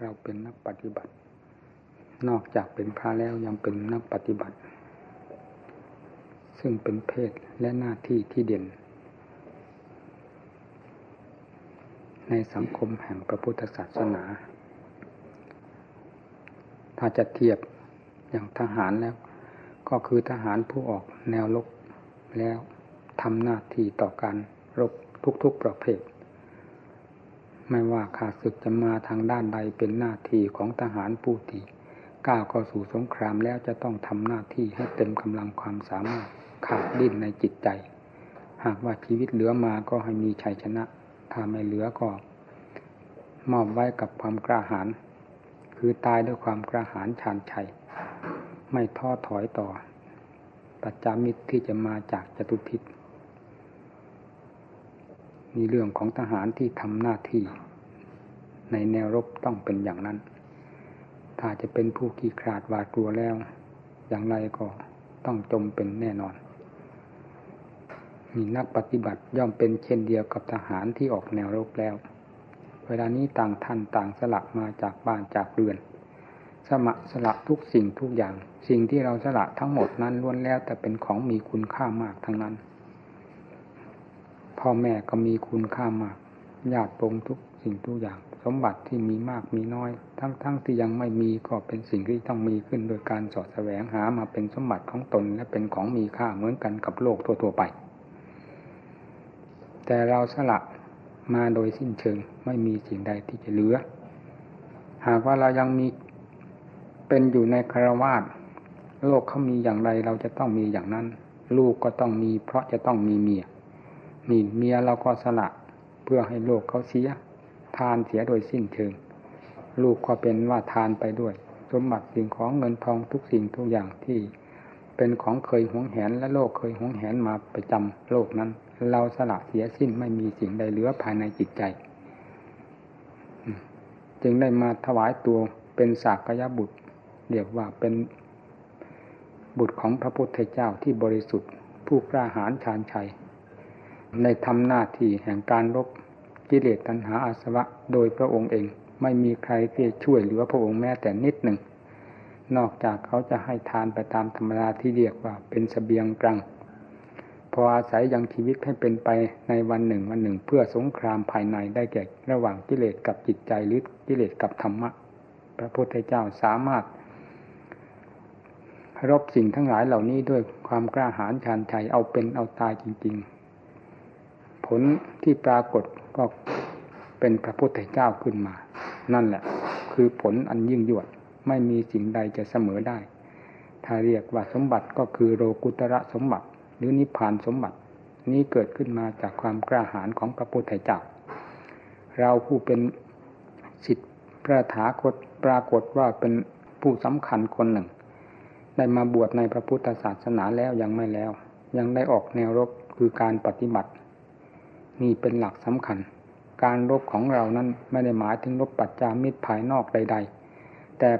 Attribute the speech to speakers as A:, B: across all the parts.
A: เราเป็นนักปฏิบัติ นอกจากเป็นพระแล้วยังเป็นนักปฏิบัติ ซึ่งเป็นเพศและหน้าที่ที่เด่น ในสังคมแห่งพระพุทธศาสนา ถ้าจะเทียบอย่างทหารแล้ว ก็คือทหารผู้ออกแนวรบแล้วทำหน้าที่ต่อการรบทุกๆประเภท ไม่ว่าขาดศึกจะมาทางด้านใดเป็นหน้าที่ของทหารผู้ที่ก้าวเข้าสู่สงครามแล้วจะต้องทำหน้าที่ให้เต็มกำลังความสามารถขาดดิ้นในจิตใจ หากว่าชีวิตเหลือมาก็ให้มีชัยชนะ ถ้าไม่เหลือก็มอบไว้กับความกล้าหาญคือตายด้วยความกล้าหาญชาญชัย ไม่ท้อถอยต่อ ปัจจามิตรที่จะมาจากจตุทิศ มีเรื่องของทหารที่ทำหน้าที่ ในแนวรบต้องเป็นอย่างนั้น ถ้าจะเป็นผู้ขี้ขลาดหวาดกลัวแล้ว อย่างไรก็ต้องจมเป็นแน่นอน มีนักปฏิบัติย่อมเป็นเช่นเดียวกับทหารที่ออกแนวรบแล้ว เวลานี้ต่างท่านต่างสละมาจากบ้านจากเรือน สมะสละทุกสิ่งทุกอย่าง สิ่งที่เราสละทั้งหมดนั้นล้วนแล้วแต่เป็นของมีคุณค่ามากทั้งนั้น พ่อแม่ก็มีคุณค่ามากญาติปงทุกสิ่งทุกอย่าง สมบัติที่มีมากมีน้อย ทั้งๆทที่ยังไม่มีก็เป็นสิ่งที่ต้องมีขึ้นโดยการสอดแสวงหามาเป็นสมบัติของตนและเป็นของมีค่าเหมือนกันกับโลกทั่วๆไป แต่เราสละมาโดยสิ้นเชิงไม่มีสิ่งใดที่จะเหลือ หากว่าเรายังมีเป็นอยู่ในคารวาสโลกเขามีอย่างไรเราจะต้องมีอย่างนั้น ลูกก็ต้องมี เพราะจะต้องมีเมีย นี่เมียเราก็สละเพื่อให้โลกเขาเสีย ทานเสียโดยสิ้นเชิง ลูกก็เป็นว่าทานไปด้วย สมบัติสิ่งของเงินทองทุกสิ่งทุกอย่างที่ เป็นของเคยหวงแหนและโลกเคยหวงแหนมาประจำโลกนั้น เราสละเสียสิ้นไม่มีสิ่งใดเหลือภายในจิตใจ จึงได้มาถวายตัวเป็นสากยบุตรเรียกว่าเป็นบุตรของพระพุทธเจ้าที่บริสุทธิ์ ผู้กล้าหาญชาญชัย ในทำหน้าที่แห่งการรบกิเลสตัณหาอาสวะโดยพระองค์เอง ไม่มีใครที่ช่วยเหลือพระองค์แม้แต่นิดหนึ่ง นอกจากเขาจะให้ทานไปตามธรรมดาที่เรียกว่าเป็นสเสบียงกลางพออาศัยยังชีวิตให้เป็นไปในวันหนึ่งวันหนึ่ง เพื่อสงครามภายในได้แก่ระหว่างกิเลสกับจิตใจหรือกิเลสกับธรรมะ พระพุทธเจ้าสามารถรบสิ่งทั้งหลายเหล่านี้ด้วยความกล้าหาญชาญชัยเอาเป็นเอาตายจริง ผลที่ปรากฏก็เป็นพระพุทธเจ้าขึ้นมา นั่นแหละ คือผลอันยิ่งยวดไม่มีสิ่งใดจะเสมอได้ ถ้าเรียกว่าสมบัติก็คือโลกุตระสมบัติ หรือนิพพานสมบัติ นี้เกิดขึ้นมาจากความกล้าหาญของพระพุทธเจ้า เราผู้เป็นสิทธิพระถาคตปรากฏว่าเป็นผู้สำคัญคนหนึ่ง ได้มาบวชในพระพุทธศาสนาแล้วยังไม่แล้ว ยังได้ออกแนวรบคือการปฏิบัติ นี่เป็นหลักสำคัญ การรบของเรานั้นไม่ได้หมายถึงรบปัจจามิตรภายนอกใด ๆ แต่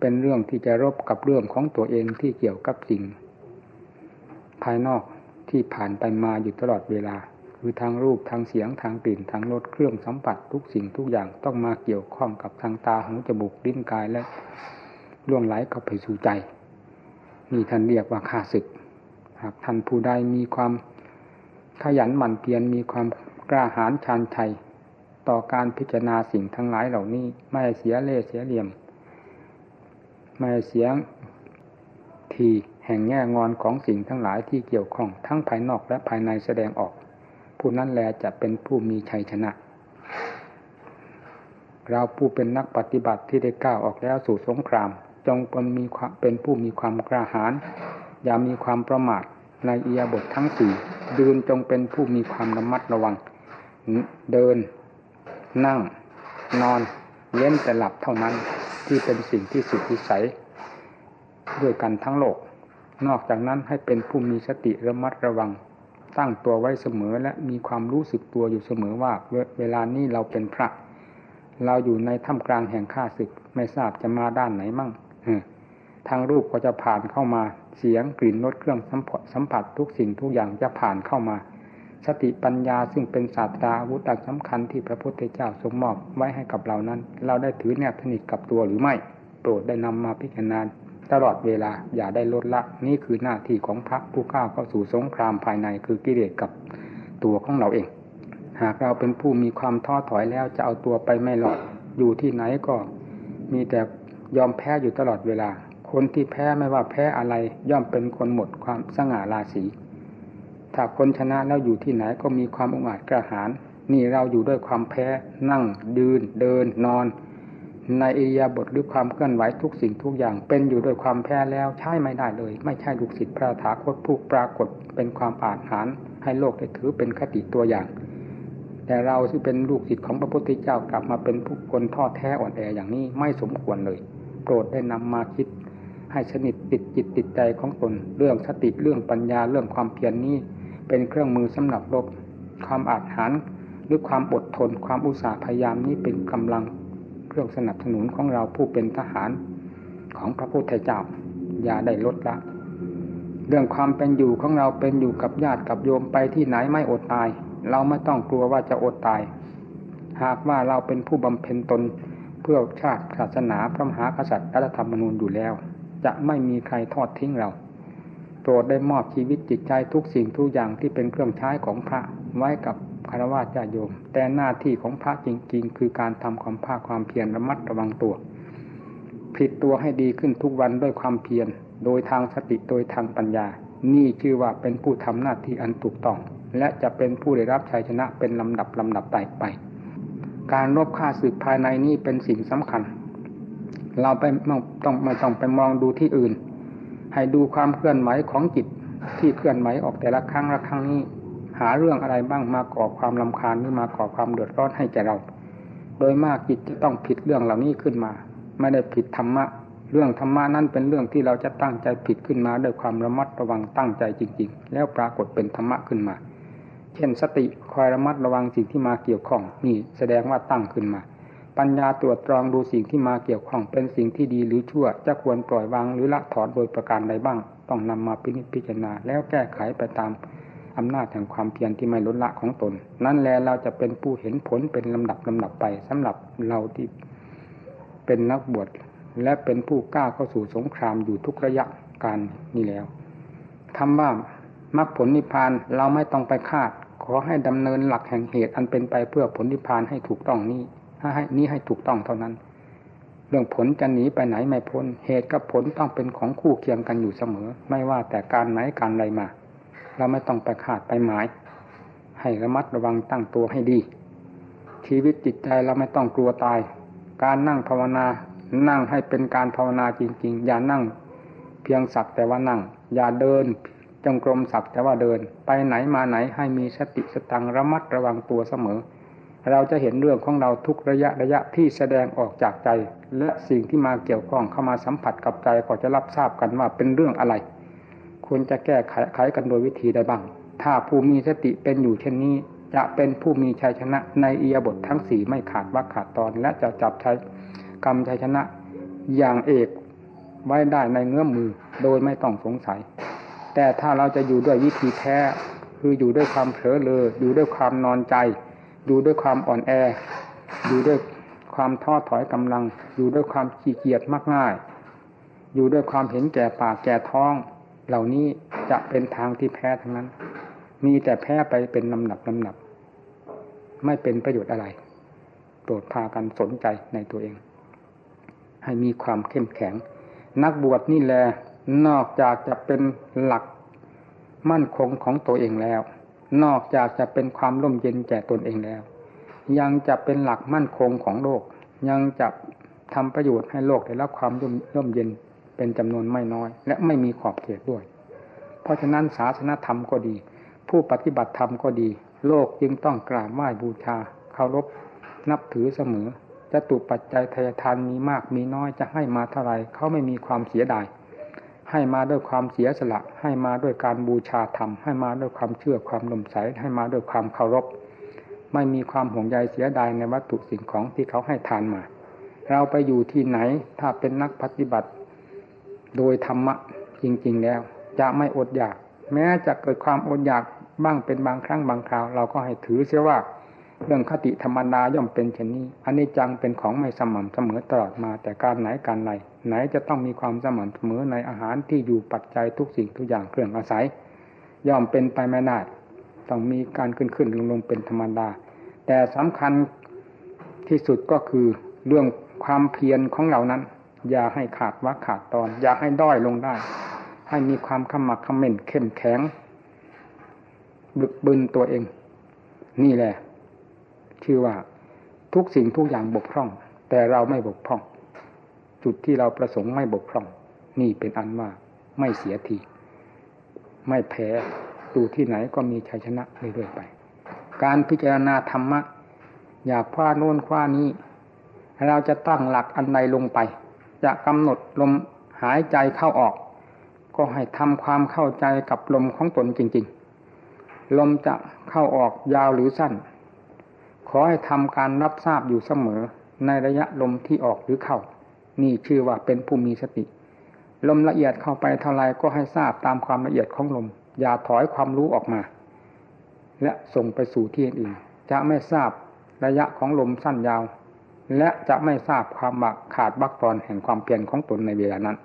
A: เป็นเรื่องที่จะรบกับเรื่องของตัวเองที่เกี่ยวกับสิ่ง ภายนอกที่ผ่านไปมาอยู่ตลอดเวลา คือทางรูปทางเสียงทางกลิ่นทางรสเครื่องสัมผัสทุกสิ่งทุกอย่างต้องมาเกี่ยวข้องกับทางตาหูจมูกลิ้นกายและล่วงไหลเข้าไปสู่ใจนี่ท่านเรียกว่าข้าศึก หากท่านผู้ใดมีความ ขยันหมั่นเพียรมีความกล้าหาญชาญชัยต่อการพิจารณาสิ่งทั้งหลายเหล่านี้ ไม่เสียเล่เสียเหลี่ยม ไม่เสียทีแห่งแง่งอนของสิ่งทั้งหลายที่เกี่ยวข้องทั้งภายนอกและภายในแสดงออก ผู้นั้นแลจะเป็นผู้มีชัยชนะ เราผู้เป็นนักปฏิบัติที่ได้ก้าวออกแล้วสู่สงคราม จงเป็นมีเป็นผู้มีความกล้าหาญอย่ามีความประมาทในเอียบททั้งสี่ ดืนจงเป็นผู้มีความระมัดระวัง เดิน นั่ง นอนเว้นแต่หลับเท่านั้นที่เป็นสิ่งที่สุดวิสัย ด้วยกันทั้งโลก นอกจากนั้นให้เป็นผู้มีสติระมัดระวัง ตั้งตัวไว้เสมอและมีความรู้สึกตัวอยู่เสมอว่าเวลานี้เราเป็นพระ เราอยู่ในถ้ำกลางแห่งข้าศึก ไม่ทราบจะมาด้านไหนมั่งทางรูปก็จะผ่านเข้ามา เสียงกลิ่นรสเครื่องสัมผัสสัมผัสทุกสิ่งทุกอย่างจะผ่านเข้ามา สติปัญญาซึ่งเป็นศาสตราอาวุธอันสำคัญที่พระพุทธเจ้าทรงมอบไว้ให้กับเรานั้น เราได้ถือแนบสนิทกับตัวหรือไม่ โปรดได้นำมาพิจารณาตลอดเวลาอย่าได้ลดละ นี่คือหน้าที่ของพระผู้ก้าวเข้าสู่สงครามภายในคือกิเลสกับตัวของเราเอง หากเราเป็นผู้มีความท้อถอยแล้วจะเอาตัวไปไม่หลอดอยู่ที่ไหนก็มีแต่ยอมแพ้อยู่ตลอดเวลา คนที่แพ้ไม่ว่าแพ้อะไรย่อมเป็นคนหมดความสง่าราศีถ้าคนชนะแล้วอยู่ที่ไหนก็มีความองอาจกระหาร นี่เราอยู่ด้วยความแพ้นั่งยืนเดินนอน ในอิริยาบถหรือความเคลื่อนไหวทุกสิ่งทุกอย่างเป็นอยู่ด้วยความแพ้แล้วใช่ไม่ได้เลย ไม่ใช่ลูกศิษย์พระถาคตผู้ปรากฏเป็นความอาจหารให้โลกได้ถือเป็นคติตัวอย่าง แต่เราที่เป็นลูกศิษย์ของพระพุทธเจ้ากลับมาเป็นผู้คนทอดแท้อ่อนแออย่างนี้ไม่สมควรเลย โปรดได้นำมาคิด ให้สนิทติดจิตติดใจของตน เรื่องสติเรื่องปัญญาเรื่องความเพียรนนี้ เป็นเครื่องมือสำหรับรบความอาจหารหรือความอดทน ความอุตสาห์พยายามนี้เป็นกำลังเครื่องสนับสนุนของเราผู้เป็นทหารของพระพุทธเจ้าอย่าได้ลดละ เรื่องความเป็นอยู่ของเราเป็นอยู่กับญาติกับโยมไปที่ไหนไม่อดตาย เราไม่ต้องกลัวว่าจะอดตาย หากว่าเราเป็นผู้บำเพ็ญตนเพื่อชาติศาสนาพระมหากษัตริย์รัฐธรรมนูญอยู่แล้ว จะไม่มีใครทอดทิ้งเรา โปรดได้มอบชีวิตจิตใจทุกสิ่งทุกอย่างที่เป็นเครื่องใช้ของพระไว้กับคารวะญาโยม แต่หน้าที่ของพระจริง ๆ คือการทำความภาคความเพียรระมัดระวังตัวผิดตัวให้ดีขึ้นทุกวันด้วยความเพียรโดยทางสติโดยทางปัญญา นี่ชื่อว่าเป็นผู้ทำหน้าที่อันถูกต้อง และจะเป็นผู้ได้รับชัยชนะเป็นลำดับลำดับไปไป การรบฆ่าศึกภายในนี่เป็นสิ่งสำคัญ เราไปต้องไม่ต้องไปมองดูที่อื่น ให้ดูความเคลื่อนไหวของจิตที่เคลื่อนไหวออกแต่ละครั้งละครั้งนี้ หาเรื่องอะไรบ้างมาก่อความลำคาญหรือมาก่อความเดือดร้อนให้แก่เรา โดยมากจิตจะต้องผิดเรื่องเหล่านี้ขึ้นมา ไม่ได้ผิดธรรมะ เรื่องธรรมะนั่นเป็นเรื่องที่เราจะตั้งใจผิดขึ้นมาด้วยความระมัดระวังตั้งใจจริง ๆ แล้วปรากฏเป็นธรรมะขึ้นมา เช่นสติคอยระมัดระวังสิ่งที่มาเกี่ยวข้องนี่แสดงว่าตั้งขึ้นมา ปัญญาตรวจตรองดูสิ่งที่มาเกี่ยวข้องเป็นสิ่งที่ดีหรือชั่ว จะควรปล่อยวางหรือละถอนโดยประการใดบ้าง ต้องนำมาพิจพจารณา แล้วแก้ไขไปตามอำนาจแห่งความเพียรที่ไม่ลดละของตน นั่นแลเราจะเป็นผู้เห็นผลเป็นลำดับลำดับไปสำหรับเราที่เป็นนักบวชและเป็นผู้กล้าเข้าสู่สงครามอยู่ทุกระยะการนี้แล้วคำว่ามรรคผลนิพพานเราไม่ต้องไปคาด ขอให้ดำเนินหลักแห่งเหตุอันเป็นไปเพื่อผลนิพพานให้ถูกต้องนี้ ให้นี้ให้ถูกต้องเท่านั้น เรื่องผลจะหนีไปไหนไม่พ้น เหตุกับผลต้องเป็นของคู่เคียงกันอยู่เสมอ ไม่ว่าแต่การไหนการใดมา เราไม่ต้องไปขาดไปหมาย ให้ระมัดระวังตั้งตัวให้ดี ชีวิตจิตใจเราไม่ต้องกลัวตาย การนั่งภาวนานั่งให้เป็นการภาวนาจริง ๆ อย่านั่ง เพียงสักแต่ว่านั่ง อย่าเดินจงกรมสักแต่ว่าเดิน ไปไหนมาไหนให้มีสติสตังระมัดระวังตัวเสมอ เราจะเห็นเรื่องของเราทุกระยะระยะที่แสดงออกจากใจ และสิ่งที่มาเกี่ยวข้องเข้ามาสัมผัสกับใจก็จะรับทราบกันว่าเป็นเรื่องอะไร ควรจะแก้ไขไขกันโดยวิธีใดบ้าง ถ้าผู้มีสติเป็นอยู่เช่นนี้ จะเป็นผู้มีชัยชนะในอียบททั้งสี่ไม่ขาดว่าขาดตอน และจะจับใช้กรรมชัยชนะอย่างเอกไว้ได้ในเงื้อมมือโดยไม่ต้องสงสัย แต่ถ้าเราจะอยู่ด้วยวิธีแท้คืออยู่ด้วยความเผลอเลยอยู่ด้วยความนอนใจ อยู่ด้วยความอ่อนแออยู่ด้วยความท้อถอยกำลัง อยู่ด้วยความขี้เกียจมากง่าย อยู่ด้วยความเห็นแก่ปากแก่ท้อง เหล่านี้จะเป็นทางที่แพ้ทั้งนั้น มีแต่แพ้ไปเป็นลำหนับลำหนับ ไม่เป็นประโยชน์อะไร โปรดพากันสนใจในตัวเอง ให้มีความเข้มแข็ง นักบวชนี่แหละนอกจากจะเป็นหลักมั่นคงของตัวเองแล้ว นอกจากจะเป็นความร่มเย็นแก่ตนเองแล้ว ยังจะเป็นหลักมั่นคงของโลก ยังจะทำประโยชน์ให้โลกได้รับความร่มเย็นเป็นจำนวนไม่น้อย และไม่มีขอบเขตด้วย เพราะฉะนั้นศาสนธรรมก็ดี ผู้ปฏิบัติธรรมก็ดี โลกจึงต้องกราบไหว้บูชาเคารพนับถือเสมอจะตุปัจจัยทายทานมีมากมีน้อยจะให้มาเท่าไรเขาไม่มีความเสียดาย ให้มาด้วยความเสียสละ ให้มาด้วยการบูชาธรรม ให้มาด้วยความเชื่อความนมใสให้มาด้วยความเคารพ ไม่มีความห่วงใยเสียดายในวัตถุสิ่งของที่เขาให้ทานมา เราไปอยู่ที่ไหนถ้าเป็นนักปฏิบัติ โดยธรรมะจริง ๆแล้ว จะไม่อดอยาก แม้จะเกิดความอดอยากบ้างเป็นบางครั้งบางคราว เราก็ให้ถือเสียว่าเรื่องคติธรรมดาย่อมเป็นเช่นนี้อันนี้จังเป็นของไม่สม่ำเสมอตลอดมาแต่การไหนการใด ไหนจะต้องมีความสม่ำเสมอในอาหารที่อยู่ปัจจัยทุกสิ่งทุกอย่างเครื่องอาศัย ย่อมเป็นไปไม่ได้ต้องมีการขึ้นขึ้นลงลงเป็นธรรมดา แต่สำคัญที่สุดก็คือเรื่องความเพียรของเรานั้น อย่าให้ขาดว่าขาดตอน อย่าให้ด้อยลงได้ ให้มีความขมักขม้นเข้มแข็งบึกบึนตัวเอง นี่แหละชื่อว่าทุกสิ่งทุกอย่างบกพร่อง แต่เราไม่บกพร่อง จุดที่เราประสงค์ไม่บกพร่อง นี่เป็นอันว่าไม่เสียทีไม่แพ้ดูที่ไหนก็มีชัยชนะเรื่อยๆไป การพิจารณาธรรมะ อย่าคว้าโน่นคว้านี้ เราจะตั้งหลักอันใดลงไป จะกำหนดลมหายใจเข้าออก ก็ให้ทำความเข้าใจกับลมของตนจริง ๆ ลมจะเข้าออกยาวหรือสั้น ขอให้ทำการรับทราบอยู่เสมอในระยะลมที่ออกหรือเข้า นี่ชื่อว่าเป็นผู้มีสติ ลมละเอียดเข้าไปเท่าไรก็ให้ทราบตามความละเอียดของลม อย่าถอยความรู้ออกมา และส่งไปสู่ที่อื่นจะไม่ทราบระยะของลมสั้นยาว และจะไม่ทราบความบักขาดบักตอนแห่งความเพียรของตนในเวลานั้น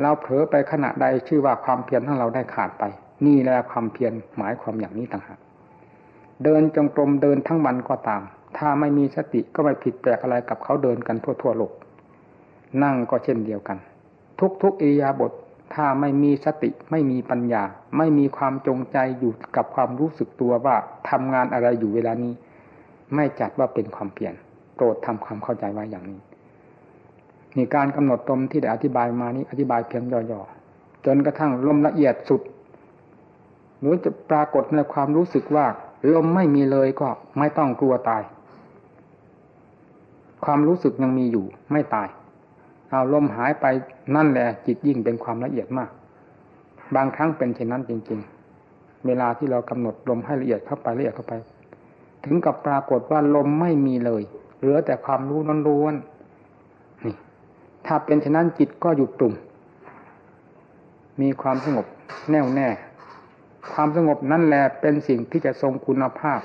A: เราเผลอไปขณะใดชื่อว่าความเพียรของเราได้ขาดไป นี่แหละความเพียรหมายความอย่างนี้ต่างหากเดินจงกรมเดินทั้งวันก็ตาม ถ้าไม่มีสติก็ไม่ผิดแปลกอะไรกับเขาเดินกันทั่วๆโลก นั่งก็เช่นเดียวกัน ทุกๆอิริยาบถถ้าไม่มีสติไม่มีปัญญา ไม่มีความจงใจอยู่กับความรู้สึกตัวว่าทำงานอะไรอยู่เวลานี้ ไม่จัดว่าเป็นความเปลี่ยนโปรดทำความเข้าใจไว้อย่างนี้นี่การกำหนดตมที่ได้อธิบายมานี้อธิบายเพียงย่อๆจนกระทั่งลมละเอียดสุดหรือจะปรากฏในความรู้สึกว่าลมไม่มีเลยก็ไม่ต้องกลัวตาย ความรู้สึกยังมีอยู่ไม่ตาย เอาลมหายไปนั่นแหละจิตยิ่งเป็นความละเอียดมาก บางครั้งเป็นเช่นนั้นจริง ๆ เวลาที่เรากำหนดลมให้ละเอียดเข้าไปละเอียดเข้าไป ถึงกับปรากฏว่าลมไม่มีเลย เหลือแต่ความรู้ล้วนๆนี่ ถ้าเป็นเช่นนั้นจิตก็หยุดปรุงมีความสงบแน่วแน่ ความสงบนั่นแหละเป็นสิ่งที่จะทรงคุณภาพ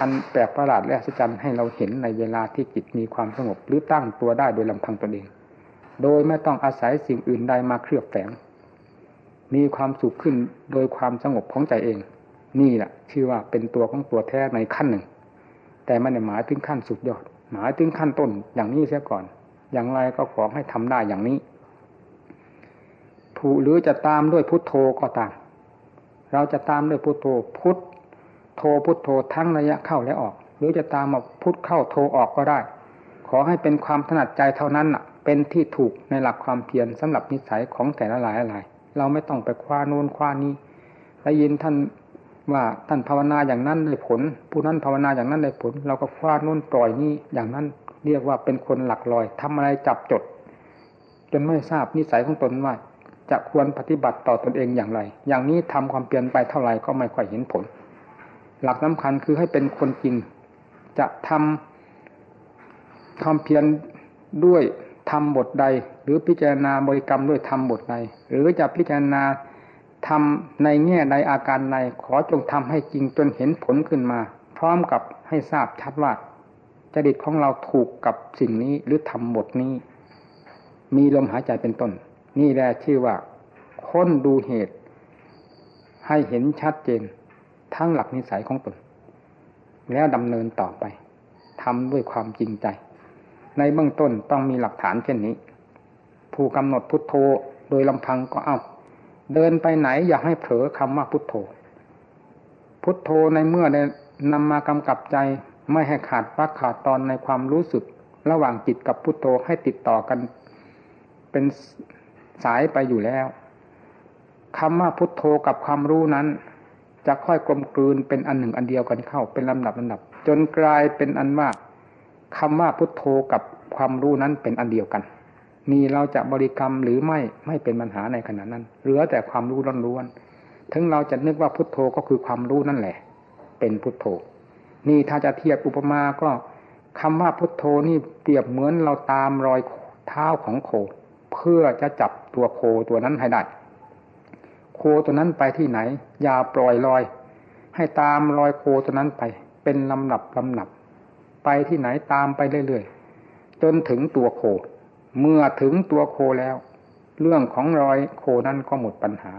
A: อันแปลกประหลาดและอัศจรรย์ให้เราเห็นในเวลาที่จิตมีความสงบหรือตั้งตัวได้โดยลำพังตนเอง โดยไม่ต้องอาศัยสิ่งอื่นใดมาเคลือบแฝง มีความสุขขึ้นโดยความสงบของใจเอง นี่แหละชื่อว่าเป็นตัวของตัวแท้ในขั้นหนึ่ง แต่ม่ได้หมายถึงขั้นสุดยอด หมายถึงขั้นต้นอย่างนี้เสียก่อน อย่างไรก็ขอให้ทำได้อย่างนี้ผู้หรือจะตามด้วยพุทโธก็ตาม เราจะตามด้วยพุทโธพุท โทพุทโธทั้งระยะเข้าและออก หรือจะตามมาพุทเข้าโทออกก็ได้ ขอให้เป็นความถนัดใจเท่านั้นเป็นที่ถูกในหลักความเพียรสำหรับนิสัยของแต่ละหลายหลายเราไม่ต้องไปคว้าโน้นคว้านี้ได้ยินท่านว่าท่านภาวนาอย่างนั้นได้ผล ผู้นั้นภาวนาอย่างนั้นได้ผล เราก็คว้าโน้นปล่อยนี้อย่างนั้นเรียกว่าเป็นคนหลักลอยทำอะไรจับจด จนไม่ทราบนิสัยของตนว่าจะควรปฏิบัติต่อตอนเองอย่างไร อย่างนี้ทำความเปลี่ยนไปเท่าไหร่ก็ไม่ค่อยเห็นผล หลักสำคัญคือให้เป็นคนจริง จะทำความเพียรด้วยทำบทใด หรือพิจารณาบริกรรมด้วยทำบทใด หรือจะพิจารณาทำในแง่ใดอาการใดขอจงทำให้จริงจนเห็นผลขึ้นมา พร้อมกับให้ทราบชัดว่าจริตของเราถูกกับสิ่งนี้หรือทำบทนี้ มีลมหายใจเป็นต้น นี่แหละชื่อว่าค้นดูเหตุ ให้เห็นชัดเจน ทั้งหลักนิสัยของตน แล้วดำเนินต่อไปทำด้วยความจริงใจ ในเบื้องต้นต้องมีหลักฐานเช่นนี้ ผู้กำหนดพุทโธโดยลำพังก็เอาเดินไปไหนอย่าให้เผลอคำว่าพุทโธ พุทโธในเมื่อได้นำมากำกับใจไม่ให้ขาดวักขาดตอนในความรู้สึก ระหว่างจิตกับพุทโธให้ติดต่อกัน เป็นสายไปอยู่แล้วคำว่าพุทโธกับความรู้นั้น จะค่อยกลมกลืนเป็นอันหนึ่งอันเดียวกันเข้าเป็นลำดับลำดับ จนกลายเป็นอันว่าคำว่าพุทโธกับความรู้นั้นเป็นอันเดียวกันมีเราจะบริกรรมหรือไม่ไม่เป็นปัญหาในขณะนั้นเหลือแต่ความรู้ล้วนๆถึงเราจะนึกว่าพุทโธก็คือความรู้นั่นแหละ เป็นพุทโธ นี่ถ้าจะเทียบอุปมาก็คำว่าพุทโธนี่เปรียบเหมือนเราตามรอยเท้าของโค เพื่อจะจับตัวโคตัวนั้นให้ได้ โคตัวนั้นไปที่ไหน อย่าปล่อยลอย ให้ตามรอยโคตัวนั้นไป เป็นลำดับลำดับ ไปที่ไหนตามไปเรื่อยๆจนถึงตัวโค เมื่อถึงตัวโคแล้ว เรื่องของรอยโคนั้นก็หมดปัญหา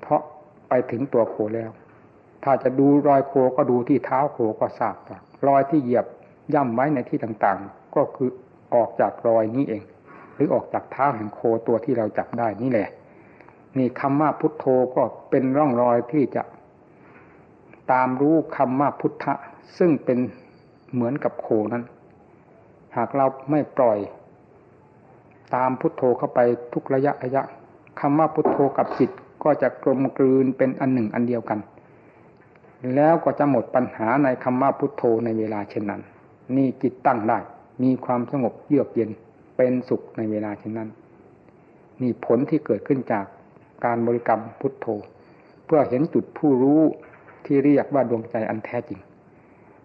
A: เพราะไปถึงตัวโคแล้ว ถ้าจะดูรอยโคก็ดูที่เท้าโคก็ทราบรอยที่เหยียบย่ำไว้ในที่ต่างๆ ก็คือออกจากรอยนี้เอง หรือออกจากเท้าแห่งโคตัวที่เราจับได้นี่แหละ นี่คำว่าพุทโธก็เป็นร่องรอยที่จะตามรู้คำว่าพุทธะ ซึ่งเป็นเหมือนกับโคนั้น หากเราไม่ปล่อย ตามพุทโธเข้าไปทุกระยะระยะคำว่าพุทโธกับจิตก็จะกลมกลืนเป็นอันหนึ่งอันเดียวกัน แล้วก็จะหมดปัญหาในคำว่าพุทโธในเวลาเช่นนั้น นี่จิตตั้งได้ มีความสงบเยือกเย็นเป็นสุขในเวลาเช่นนั้น นี่ผลที่เกิดขึ้นจาก การบริกรรมพุทโธ เพื่อเห็นจุดผู้รู้ที่เรียกว่าดวงใจอันแท้จริง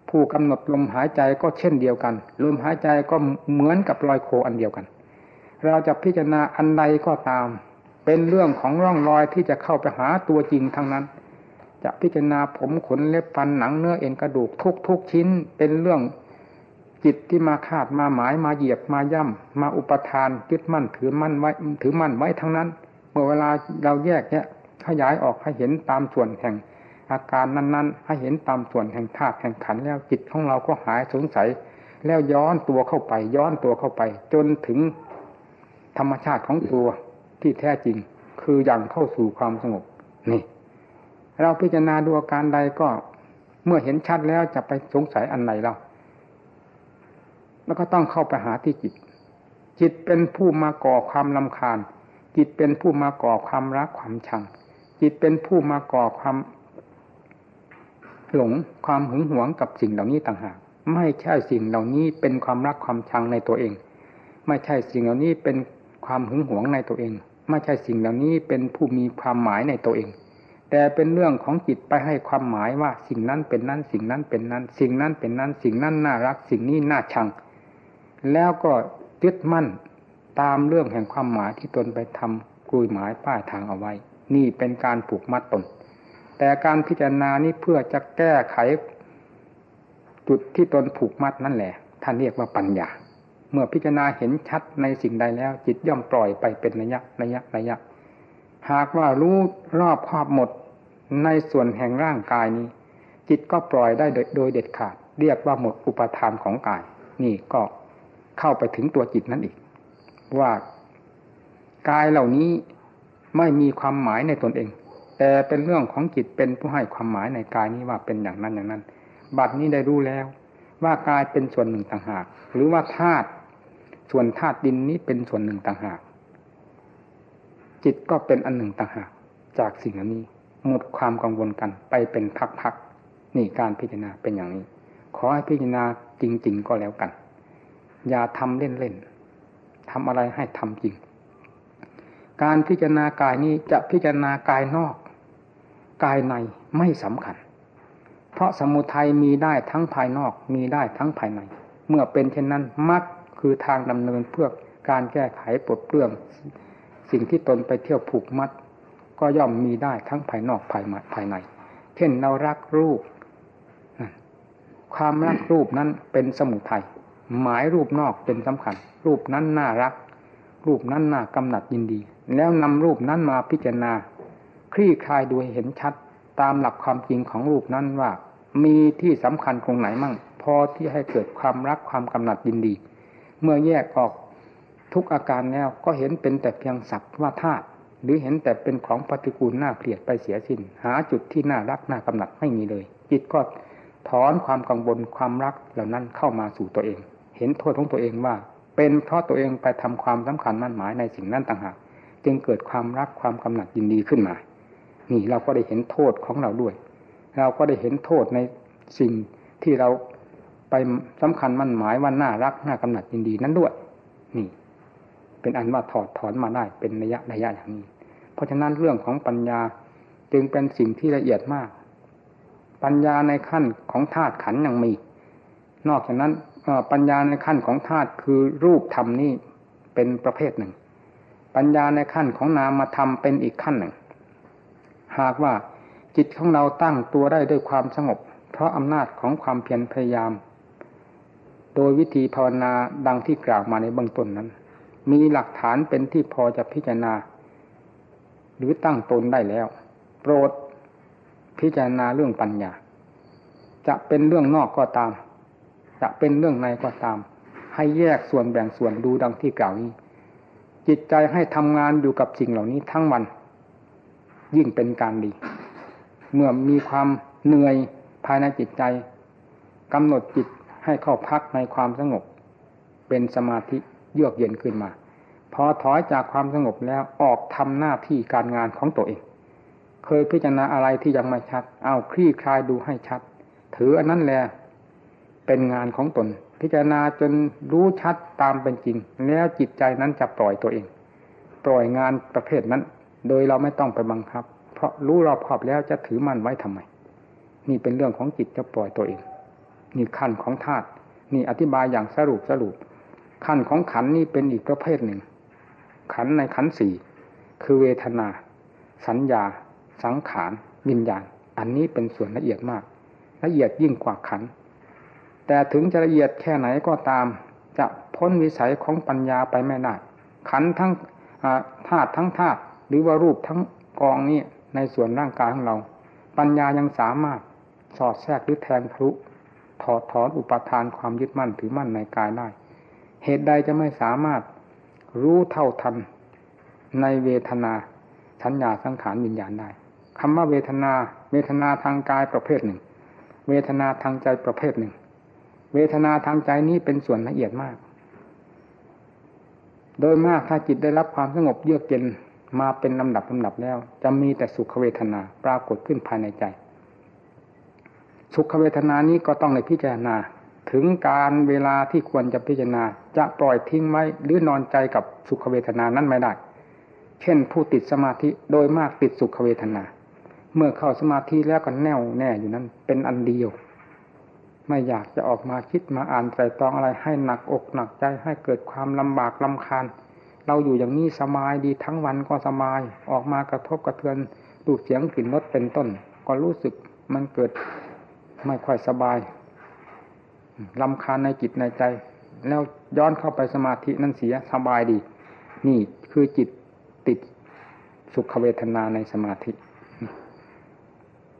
A: ผู้กำหนดลมหายใจก็เช่นเดียวกัน ลมหายใจก็เหมือนกับรอยโคอันเดียวกัน เราจะพิจารณาอันใดก็ตาม เป็นเรื่องของร่องรอยที่จะเข้าไปหาตัวจริงทั้งนั้น จะพิจารณาผมขนเล็บฟันหนังเนื้อเอ็นกระดูกทุกทุกชิ้น เป็นเรื่องจิตที่มาคาดมาหมายมาเหยียบมาย่ำมาอุปทานยึดมั่นถือมั่นไว้ถือมั่นไว้ทั้งนั้น เมื่อเวลาเราแยกเนี่ยขยายออกให้เห็นตามส่วนแห่งอาการนั้น ๆ ให้เห็นตามส่วนแห่งธาตุแห่งขันแล้วจิตของเราก็หายสงสัย แล้วย้อนตัวเข้าไป ย้อนตัวเข้าไป จนถึงธรรมชาติของตัวที่แท้จริง คืออย่างเข้าสู่ความสงบนี่เราพิจารณาดูอาการใดก็เมื่อเห็นชัดแล้วจะไปสงสัยอันไหนเราแล้วก็ต้องเข้าไปหาที่จิต จิตเป็นผู้มาก่อความลำคาญ จิตเป็นผู้มาก่อความรักความชัง จิตเป็นผู้มาก่อความหลงความหึงหวงกับสิ่งเหล่านี้ต่างหาก ไม่ใช่สิ่งเหล่านี้เป็นความรักความชังในตัวเอง ไม่ใช่สิ่งเหล่านี้เป็นความหึงหวงในตัวเอง ไม่ใช่สิ่งเหล่านี้เป็นผู้มีความหมายในตัวเอง แต่เป็นเรื่องของจิตไปให้ความหมายว่าสิ่งนั้นเป็นนั้น สิ่งนั้นเป็นนั้น สิ่งนั้นเป็นนั้น สิ่งนั้นน่ารัก สิ่งนี้น่าชัง แล้วก็ยึดมั่น ตามเรื่องแห่งความหมายที่ตนไปทำกลุยหมายป้ายทางเอาไว้ นี่เป็นการผูกมัดตน แต่การพิจารณานี้เพื่อจะแก้ไข จุดที่ตนผูกมัดนั่นแหละ ท่านเรียกว่าปัญญา เมื่อพิจารณาเห็นชัดในสิ่งใดแล้ว จิตย่อมปล่อยไปเป็นระยะระยะระยะ หากว่ารู้รอบครอบหมดในส่วนแห่งร่างกายนี้ จิตก็ปล่อยได้โดยเด็ดขาด เรียกว่าหมดอุปทานของกาย นี่ก็เข้าไปถึงตัวจิตนั่นอีก ว่ากายเหล่านี้ไม่มีความหมายในตนเอง แต่เป็นเรื่องของจิตเป็นผู้ให้ความหมายในกายนี้ว่าเป็นอย่างนั้นอย่างนั้น บัดนี้ได้รู้แล้ว ว่ากายเป็นส่วนหนึ่งต่างหาก หรือว่าธาตุส่วนธาตุดินนี้เป็นส่วนหนึ่งต่างหาก จิตก็เป็นอันหนึ่งต่างหาก จากสิ่งนี้หมดความกังวลกันไปเป็นพักๆนี่การพิจารณาเป็นอย่างนี้ ขอให้พิจารณาจริง ๆ ก็แล้วกัน อย่าทำเล่นๆ ทำอะไรให้ทำจริง การพิจารณากายนี้จะพิจารณากายนอก กายในไม่สำคัญ เพราะสมุทัยมีได้ทั้งภายนอกมีได้ทั้งภายใน เมื่อเป็นเช่นนั้นมักคือทางดำเนินเพื่อการแก้ไขปลดเปลื้องสิ่งที่ตนไปเที่ยวผูกมัด ก็ย่อมมีได้ทั้งภายนอกภายภายใน เช่นเรารักรูป ความรักรูปนั้นเป็นสมุทัย หมายรูปนอกเป็นสำคัญ รูปนั้นน่ารัก รูปนั้นน่ากำหนัดยินดี แล้วนำรูปนั้นมาพิจารณา คลี่คลายดูเห็นชัดตามหลักความจริงของรูปนั้นว่า มีที่สำคัญตรงไหนมั่ง พอที่ให้เกิดความรักความกำหนัดยินดี เมื่อแยกออกทุกอาการแล้วก็เห็นเป็นแต่เพียงสักว่าธาตุหรือเห็นแต่เป็นของปฏิกูลน่าเกลียดไปเสียสิ้น หาจุดที่น่ารักน่ากำหนัดไม่มีเลย จิตก็ถอนความกังวลความรักเหล่านั้นเข้ามาสู่ตัวเอง ห็นโทษของตัวเองว่า เป็นเพราะตัวเองไปทำความสำคัญมั่นหมายในสิ่งนั้นต่างหากจึงเกิดความรักความกำหนัดยินดีขึ้นมา นี่เราก็ได้เห็นโทษของเราด้วย เราก็ได้เห็นโทษในสิ่งที่เราไปสำคัญมั่นหมายว่าน่ารักน่ากำหนัดยินดีนั้นด้วย นี่ เป็นอันว่าถอดถอนมาได้เป็นระยะระยะอย่างนี้ เพราะฉะนั้นเรื่องของปัญญาจึงเป็นสิ่งที่ละเอียดมาก ปัญญาในขั้นของธาตุขันยังมี นอกจากนั้น ปัญญาในขั้นของธาตุคือรูปธรรมนี่เป็นประเภทหนึ่ง ปัญญาในขั้นของนามธรรมเป็นอีกขั้นหนึ่ง หากว่าจิตของเราตั้งตัวได้ด้วยความสงบ เพราะอำนาจของความเพียรพยายาม โดยวิธีภาวนาดังที่กล่าวมาในเบื้องต้นนั้น มีหลักฐานเป็นที่พอจะพิจารณา หรือตั้งตนได้แล้ว โปรดพิจารณาเรื่องปัญญา จะเป็นเรื่องนอกก็ตาม จะเป็นเรื่องในก็ตาม ให้แยกส่วนแบ่งส่วนดูดังที่กล่าวนี้ จิตใจให้ทำงานอยู่กับสิ่งเหล่านี้ทั้งวัน ยิ่งเป็นการดี เมื่อมีความเหนื่อยภายในจิตใจกำหนดจิตให้เข้าพักในความสงบ เป็นสมาธิเยือกเย็นขึ้นมาพอถอยจากความสงบแล้วออกทำหน้าที่การงานของตัวเอง เคยพิจารณาอะไรที่ยังไม่ชัด เอาคลี่คลายดูให้ชัด ถืออันนั้นแหละ เป็นงานของตน พิจารณาจนรู้ชัดตามเป็นจริง แล้วจิตใจนั้นจะปล่อยตัวเอง ปล่อยงานประเภทนั้น โดยเราไม่ต้องไปบังคับ เพราะรู้รอบขอบแล้วจะถือมันไว้ทำไม นี่เป็นเรื่องของจิตจะปล่อยตัวเอง นี่ขั้นของธาตุนี่อธิบายอย่างสรุปสรุป ขั้นของขันนี่เป็นอีกประเภทหนึ่ง ขันในขันสี่คือเวทนา สัญญา สังขาร วิญญาณ อันนี้เป็นส่วนละเอียดมาก ละเอียดยิ่งกว่าขัน แต่ถึงจะละเอียดแค่ไหนก็ตาม จะพ้นวิสัยของปัญญาไปไม่ได้ขันทั้งธาตุทั้งธาตุหรือว่ารูปทั้งกองนี้ในส่วนร่างกายของเรา ปัญญายังสามารถสอดแทรกหรือแทงทะลุถอดถอนอุปทานความยึดมั่นถือมั่นในกายได้ เหตุใดจะไม่สามารถรู้เท่าทันในเวทนาสัญญาสังขารวิญญาณได้คำว่าเวทนา เวทนาทางกายประเภทหนึ่ง เวทนาทางใจประเภทหนึ่ง เวทนาทางใจนี้เป็นส่วนละเอียดมาก โดยมากถ้าจิตได้รับความสงบเยือกเย็นมาเป็นลำดับลำดับแล้ว จะมีแต่สุขเวทนาปรากฏขึ้นภายในใจ สุขเวทนานี้ก็ต้องในพิจารณา ถึงการเวลาที่ควรจะพิจารณา จะปล่อยทิ้งไว้หรือนอนใจกับสุขเวทนานั้นไม่ได้ เช่นผู้ติดสมาธิโดยมากติดสุขเวทนา เมื่อเข้าสมาธิแล้วก็แน่วแน่อยู่นั้นเป็นอันเดียว ไม่อยากจะออกมาคิดมาอ่านใจตองอะไรให้หนักอกหนักใจให้เกิดความลำบากลำคาญ เราอยู่อย่างนี้สบายดีทั้งวันก็สบาย ออกมากระทบกระเทือนดูเสียงกลิ่นรสเป็นต้น ก็รู้สึกมันเกิดไม่ค่อยสบายลำคาญในจิตในใจ แล้วย้อนเข้าไปสมาธินั่นเสียสบายดี นี่คือจิตติดสุขเวทนาในสมาธิ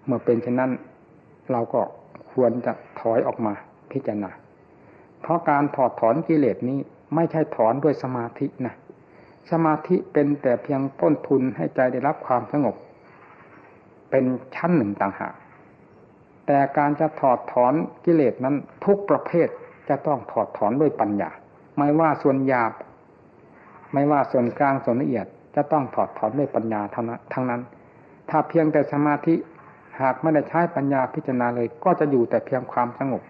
A: เมื่อเป็นเช่นนั้นเราก็ ควรจะถอยออกมาพิจารณา เพราะการถอดถอนกิเลสนี้ไม่ใช่ถอนด้วยสมาธินะสมาธิเป็นแต่เพียงต้นทุนให้ใจได้รับความสงบ เป็นชั้นหนึ่งต่างหากแต่การจะถอดถอนกิเลสนั้นทุกประเภทจะต้องถอดถอนด้วยปัญญา ไม่ว่าส่วนหยาบ ไม่ว่าส่วนกลางส่วนละเอียดจะต้องถอดถอนด้วยปัญญาเท่านั้นทั้งนั้น ถ้าเพียงแต่สมาธิ หากไม่ได้ใช้ปัญญาพิจารณาเลย ก็จะอยู่แต่เพียงความสงบ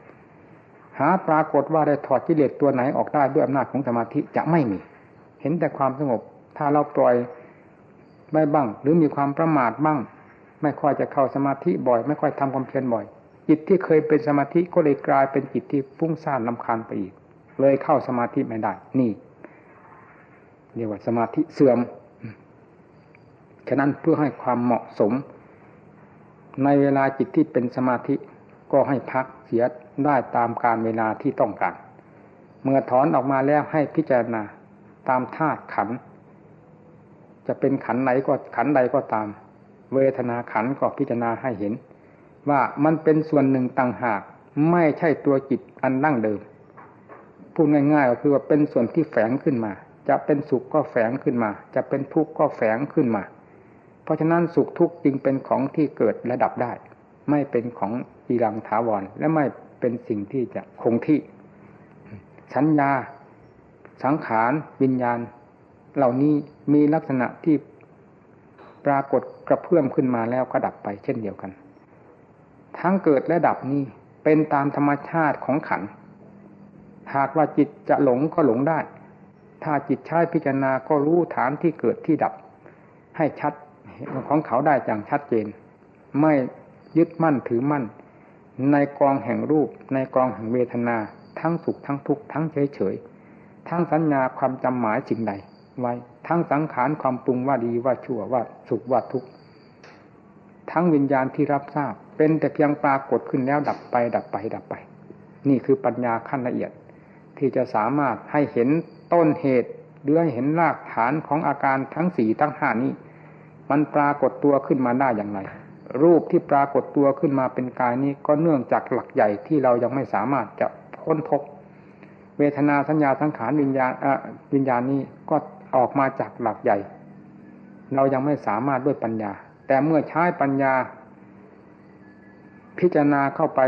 A: หาปรากฏว่าได้ถอดกิเลสตัวไหนออกได้ด้วยอำนาจของสมาธิจะไม่มี เห็นแต่ความสงบ ถ้าเราปล่อยไม่บ้าง หรือมีความประมาทบ้าง ไม่ค่อยจะเข้าสมาธิบ่อย ไม่ค่อยทำความเพียรบ่อย จิตที่เคยเป็นสมาธิก็เลยกลายเป็นจิตที่ฟุ้งซ่านลาคาญไปอีก เลยเข้าสมาธิไม่ได้ นี่เรียกว่าสมาธิเสื่อม ฉะนั้นเพื่อให้ความเหมาะสม ในเวลาจิตที่เป็นสมาธิก็ให้พักเสียได้ตามการเวลาที่ต้องการ เมื่อถอนออกมาแล้วให้พิจารณาตามธาตุขัน จะเป็นขันไหนก็ขันใดก็ตาม เวทนาขันก็พิจารณาให้เห็น ว่ามันเป็นส่วนหนึ่งต่างหากไม่ใช่ตัวจิตอันนั่งเดิม พูดง่ายๆก็คือว่าเป็นส่วนที่แฝงขึ้นมา จะเป็นสุขก็แฝงขึ้นมา จะเป็นทุกข์ก็แฝงขึ้นมา ราะฉะนั้นสุขทุกข์จึงเป็นของที่เกิดและดับได้ ไม่เป็นของอีรังถาวร และไม่เป็นสิ่งที่จะคงที่ สัญญา สังขารวิญญาณ เหล่านี้มีลักษณะที่ปรากฏกระเพื่อมขึ้นมาแล้วก็ดับไปเช่นเดียวกัน ทั้งเกิดและดับนี้เป็นตามธรรมชาติของขัน หากว่าจิตจะหลงก็หลงได้ ถ้าจิตใช้พิจารณาก็รู้ฐานที่เกิดที่ดับ ให้ชัด ของเขาได้อย่างชัดเจน ไม่ยึดมั่นถือมั่น ในกองแห่งรูป ในกองแห่งเวทนา ทั้งสุขทั้งทุกข์ทั้งเฉยเฉยทั้งสัญญาความจำหมายสิ่งใด ไว้ ทั้งสังขารความปรุงว่าดีว่าชั่วว่าสุขว่าทุกข์ทั้งวิญญาณที่รับทราบ เป็นแต่เพียงปรากฏขึ้นแล้วดับไป ดับไป ดับไป นี่คือปัญญาขั้นละเอียด ที่จะสามารถให้เห็นต้นเหตุหรือเห็นรากฐานของอาการทั้งสี่ทั้งห้านี้ มันปรากฏตัวขึ้นมาได้อย่างไร รูปที่ปรากฏตัวขึ้นมาเป็นกายนี้ก็เนื่องจากหลักใหญ่ที่เรายังไม่สามารถจะค้นพบ เวทนาสัญญาสังขารวิญญาณวิญญาณนี้ก็ออกมาจากหลักใหญ่ เรายังไม่สามารถด้วยปัญญา แต่เมื่อใช้ปัญญา พิจารณาเข้าไป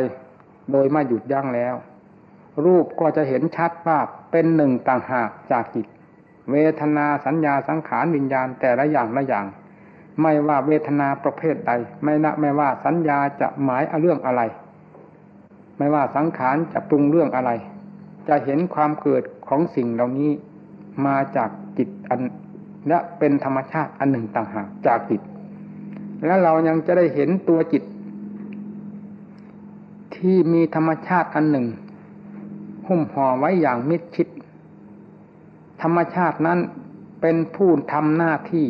A: โดยไม่หยุดยั้งแล้ว รูปก็จะเห็นชัดว่าเป็นหนึ่งต่างหากจากจิต เวทนาสัญญาสังขารวิญญาณแต่ละอย่างละอย่าง ไม่ว่าเวทนาประเภทใด ไม่นะไม่ว่าสัญญาจะหมายเรื่องอะไร ไม่ว่าสังขารจะปรุงเรื่องอะไร จะเห็นความเกิดของสิ่งเหล่านี้ มาจากจิตอันและเป็นธรรมชาติอันหนึ่งต่างหากจากจิต และเรายังจะได้เห็นตัวจิต ที่มีธรรมชาติอันหนึ่ง หุ้มห่อไว้อย่างมิดชิด ธรรมชาตินั้นเป็นผู้ทำหน้าที่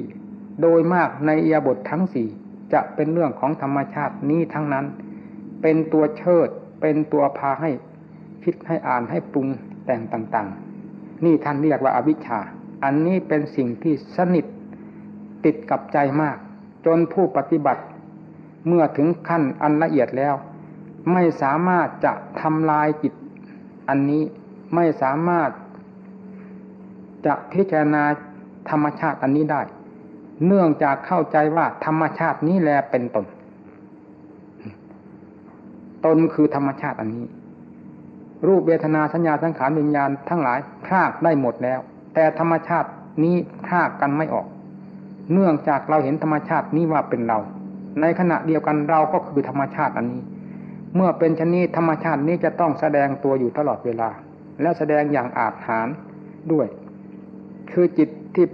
A: โดยมากในอียบททั้งสี่จะเป็นเรื่องของธรรมชาตินี้ทั้งนั้น เป็นตัวเชิด เป็นตัวพาให้คิดให้อ่านให้ปรุงแต่งต่างๆ นี่ท่านเรียกว่าอาวิชชา อันนี้เป็นสิ่งที่สนิทติดกับใจมาก จนผู้ปฏิบัติ เมื่อถึงขั้นอันละเอียดแล้ว ไม่สามารถจะทำลายจิต อันนี้ไม่สามารถจะพิจารณาธรรมชาติอันนี้ได้ เนื่องจากเข้าใจว่าธรรมชาตินี้แลเป็นตน ตนคือธรรมชาติอันนี้ รูปเวทนาสัญญาสังขารวิญญาณทั้งหลายพรากได้หมดแล้ว แต่ธรรมชาตินี้พรากกันไม่ออก เนื่องจากเราเห็นธรรมชาตินี้ว่าเป็นเรา ในขณะเดียวกันเราก็คือธรรมชาติอันนี้ เมื่อเป็นชนี้ธรรมชาตินี้จะต้องแสดงตัวอยู่ตลอดเวลา และแสดงอย่างอาจหารด้วย คือจิตที่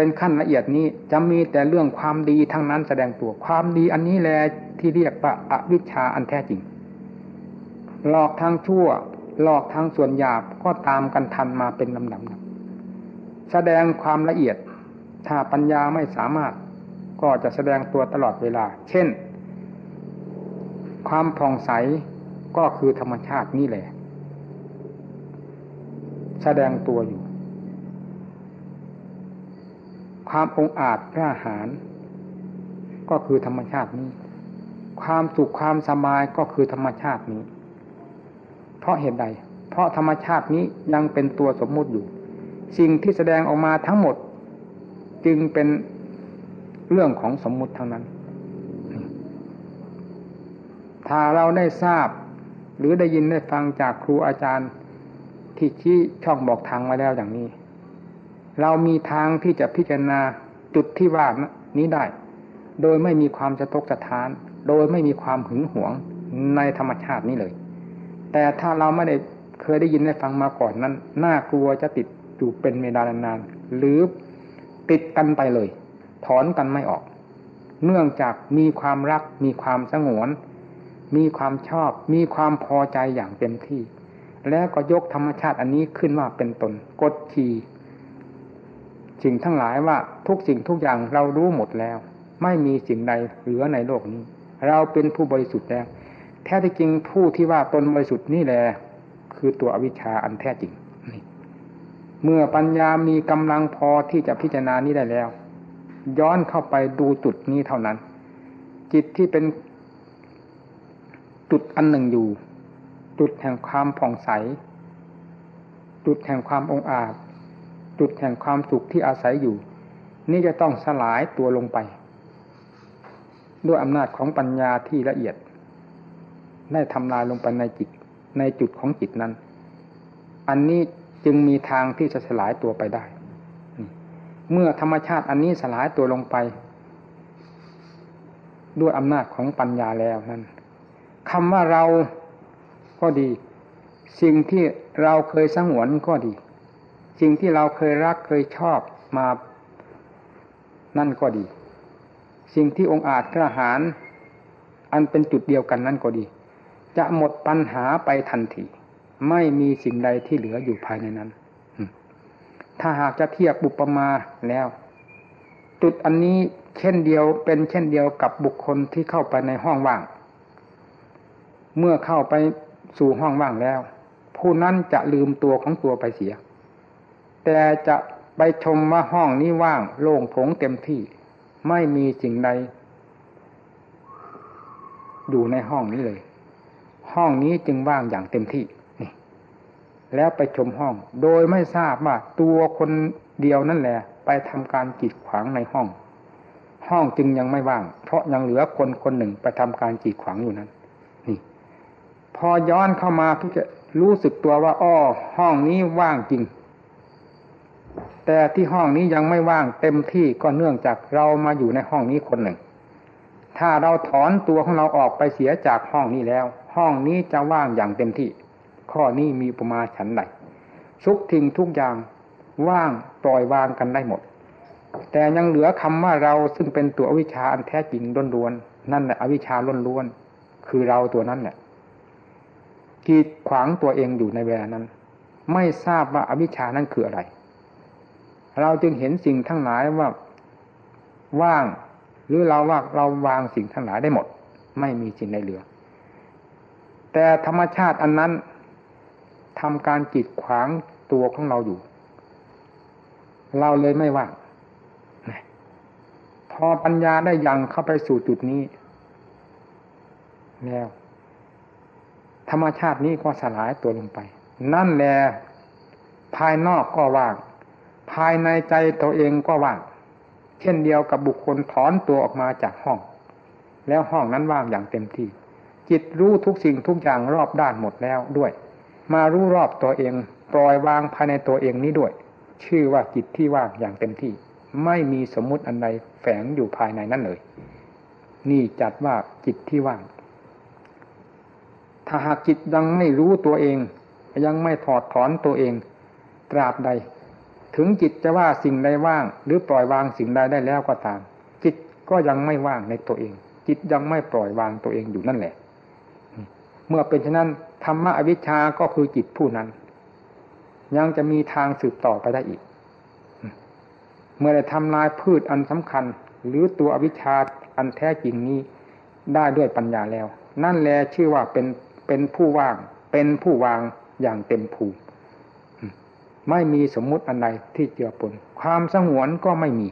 A: เป็นขั้นละเอียดนี้จะมีแต่เรื่องความดีทั้งนั้นแสดงตัวความดีอันนี้แหละที่เรียกว่าอวิชชาอันแท้จริง หลอกทางชั่ว หลอกทางส่วนหยาบก็ตามกันทันมาเป็นลำดับแสดงความละเอียดถ้าปัญญาไม่สามารถก็จะแสดงตัวตลอดเวลา เช่น ความผ่องใสก็คือธรรมชาตินี่แหละ แสดงตัวอยู่ ความองอาจกล้าหาญก็คือธรรมชาตินี้ ความสุขความสบายก็คือธรรมชาตินี้ เพราะเหตุใด เพราะธรรมชาตินี้ยังเป็นตัวสมมุติอยู่ สิ่งที่แสดงออกมาทั้งหมด จึงเป็นเรื่องของสมมุติทั้งนั้น ถ้าเราได้ทราบ หรือได้ยินได้ฟังจากครูอาจารย์ที่ชี้ช่องบอกทางมาแล้วอย่างนี้ เรามีทางที่จะพิจารณาจุดที่ว่านี้ได้ โดยไม่มีความสะทกสะทาน โดยไม่มีความหึงหวงในธรรมชาตินี้เลย แต่ถ้าเราไม่ได้เคยได้ยินได้ฟังมาก่อนนั้น น่ากลัวจะติดอยู่เป็นเวลานานๆหรือติดกันไปเลย ถอนกันไม่ออก เนื่องจากมีความรัก มีความสงวน มีความชอบ มีความพอใจอย่างเต็มที่ แล้วก็ยกธรรมชาติอันนี้ขึ้นว่าเป็นตน กดขี่ สิ่งทั้งหลายว่าทุกสิ่งทุกอย่างเรารู้หมดแล้ว ไม่มีสิ่งใดเหลือในโลกนี้ เราเป็นผู้บริสุทธิ์แล้ว แท้ที่จริงผู้ที่ว่าตนบริสุทธิ์นี่แหละคือตัวอวิชชาอันแท้จริงเมื่อปัญญามีกำลังพอที่จะพิจารณานี้ได้แล้ว ย้อนเข้าไปดูจุดนี้เท่านั้น จิตที่เป็นจุดอันหนึ่งอยู่ จุดแห่งความผ่องใส จุดแห่งความองอาจ จุดแห่งความสุขที่อาศัยอยู่ นี่จะต้องสลายตัวลงไป ด้วยอำนาจของปัญญาที่ละเอียด ได้ทำลายลงไปในจิต ในจุดของจิตนั้น อันนี้จึงมีทางที่จะสลายตัวไปได้ เมื่อธรรมชาติอันนี้สลายตัวลงไป ด้วยอำนาจของปัญญาแล้วนั้นคำว่าเราก็ดี สิ่งที่เราเคยสงวนก็ดี สิ่งที่เราเคยรักเคยชอบมานั่นก็ดี สิ่งที่องค์อาจกระหาร อันเป็นจุดเดียวกันนั่นก็ดี จะหมดปัญหาไปทันทีไม่มีสิ่งใดที่เหลืออยู่ภายในนั้น ถ้าหากจะเทียบบุปมาแล้ว จุดอันนี้เช่นเดียวเป็นเช่นเดียวกับบุคคลที่เข้าไปในห้องว่าง เมื่อเข้าไปสู่ห้องว่างแล้ว ผู้นั้นจะลืมตัวของตัวไปเสีย แต่จะไปชมว่าห้องนี้ว่างโล่งโถงเต็มที่ ไม่มีสิ่งใดอยู่ในห้องนี้เลย ห้องนี้จึงว่างอย่างเต็มที่นี่ แล้วไปชมห้อง โดยไม่ทราบว่าตัวคนเดียวนั่นแหละ ไปทำการกีดขวางในห้อง ห้องจึงยังไม่ว่าง เพราะยังเหลือคนคนหนึ่งไปทำการกีดขวางอยู่นั้น นี่ พอย้อนเข้ามาพี่จะรู้สึกตัวว่าอ้อห้องนี้ว่างจริง แต่ที่ห้องนี้ยังไม่ว่างเต็มที่ก็เนื่องจากเรามาอยู่ในห้องนี้คนหนึ่ง ถ้าเราถอนตัวของเราออกไปเสียจากห้องนี้แล้ว ห้องนี้จะว่างอย่างเต็มที่ ข้อนี้มีประมาฉันใดทุกทิ้งทุกอย่างว่างปล่อยวางกันได้หมด แต่ยังเหลือคำว่าเราซึ่งเป็นตัวอวิชชาอันแท้จริงล้วนๆนั่นแหละอวิชชาล้วนๆคือเราตัวนั้นแหละกีดขวางตัวเองอยู่ในเวลานั้น ไม่ทราบว่าอวิชชานั้นคืออะไร เราจึงเห็นสิ่งทั้งหลายว่าว่าง หรือเราว่าเราวางสิ่งทั้งหลายได้หมด ไม่มีสิ่งใดเหลือ แต่ธรรมชาติอันนั้นทำการกีดขวางตัวของเราอยู่ เราเลยไม่ว่างพอปัญญาได้ยังเข้าไปสู่จุดนี้ แล้ว ธรรมชาตินี้ก็สลายตัวลงไป นั่นแหละภายนอกก็ว่าง ภายในใจตัวเองก็ว่าง เช่นเดียวกับบุคคลถอนตัวออกมาจากห้อง แล้วห้องนั้นว่างอย่างเต็มที่ จิตรู้ทุกสิ่งทุกอย่างรอบด้านหมดแล้วด้วย มารู้รอบตัวเองปล่อยวางภายในตัวเองนี้ด้วย ชื่อว่าจิตที่ว่างอย่างเต็มที่ ไม่มีสมมุติอันใดแฝงอยู่ภายในนั้นเลย นี่จัดว่าจิตที่ว่าง ถ้าหากจิตยังไม่รู้ตัวเอง ยังไม่ถอดถอนตัวเอง ตราบใด ถึงจิตจะว่าสิ่งใดว่าง หรือปล่อยวางสิ่งใดได้แล้วก็ตาม จิตก็ยังไม่ว่างในตัวเอง จิตยังไม่ปล่อยวางตัวเองอยู่นั่นแหละ เมื่อเป็นเช่นนั้นธรรมะอวิชชาก็คือจิตผู้นั้น ยังจะมีทางสืบต่อไปได้อีก เมื่อได้ทำลายพืชอันสำคัญ หรือตัวอวิชชาอันแท้จริงนี้ได้ด้วยปัญญาแล้ว นั่นแหละชื่อว่าเป็นเป็นผู้ว่าง เป็นผู้วางอย่างเต็มภูมิ ไม่มีสมมุติอันใดที่เจือปน ความสงวนก็ไม่มี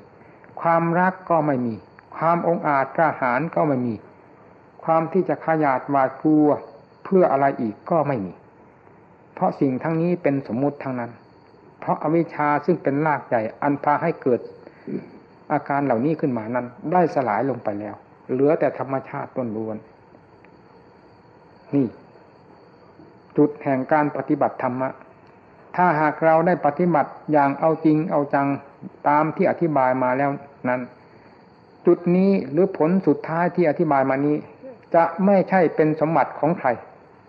A: ความรักก็ไม่มี ความองอาจกล้าหาญก็ไม่มี ความที่จะขยาดหวาดกลัวเพื่ออะไรอีกก็ไม่มี เพราะสิ่งทั้งนี้เป็นสมมุติทั้งนั้น เพราะอวิชชาซึ่งเป็นรากใหญ่อันพาให้เกิดอาการเหล่านี้ขึ้นมานั้น ได้สลายลงไปแล้ว เหลือแต่ธรรมชาติต้นล้วน นี่ จุดแห่งการปฏิบัติธรรมะ ถ้าหากเราได้ปฏิบัติอย่างเอาจริงเอาจังตามที่อธิบายมาแล้วนั้น จุดนี้หรือผลสุดท้ายที่อธิบายมานี้ จะไม่ใช่เป็นสมบัติของใคร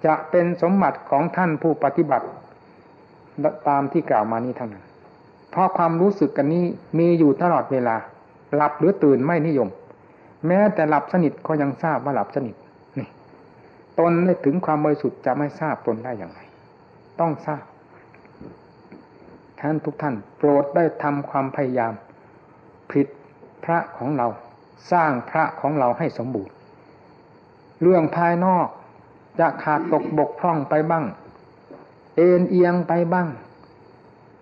A: จะเป็นสมบัติของท่านผู้ปฏิบัติ ตามที่กล่าวมานี้เทั้งนั้นเพราะความรู้สึกกันนี้มีอยู่ตลอดเวลา หลับหรือตื่นไม่นิยม แม้แต่หลับสนิทก็ยังทราบว่าหลับสนิทนี่ตนได้ถึงความบริสุทธิ์จะไม่ทราบตนได้อย่างไร ต้องทราบ ท่านทุกท่าน โปรดได้ทำความพยายามผิดพระของเรา สร้างพระของเราให้สมบูรณ์ เรื่องภายนอกจะขาดตกบกพร่องไปบ้าง เอ็นเอียงไปบ้าง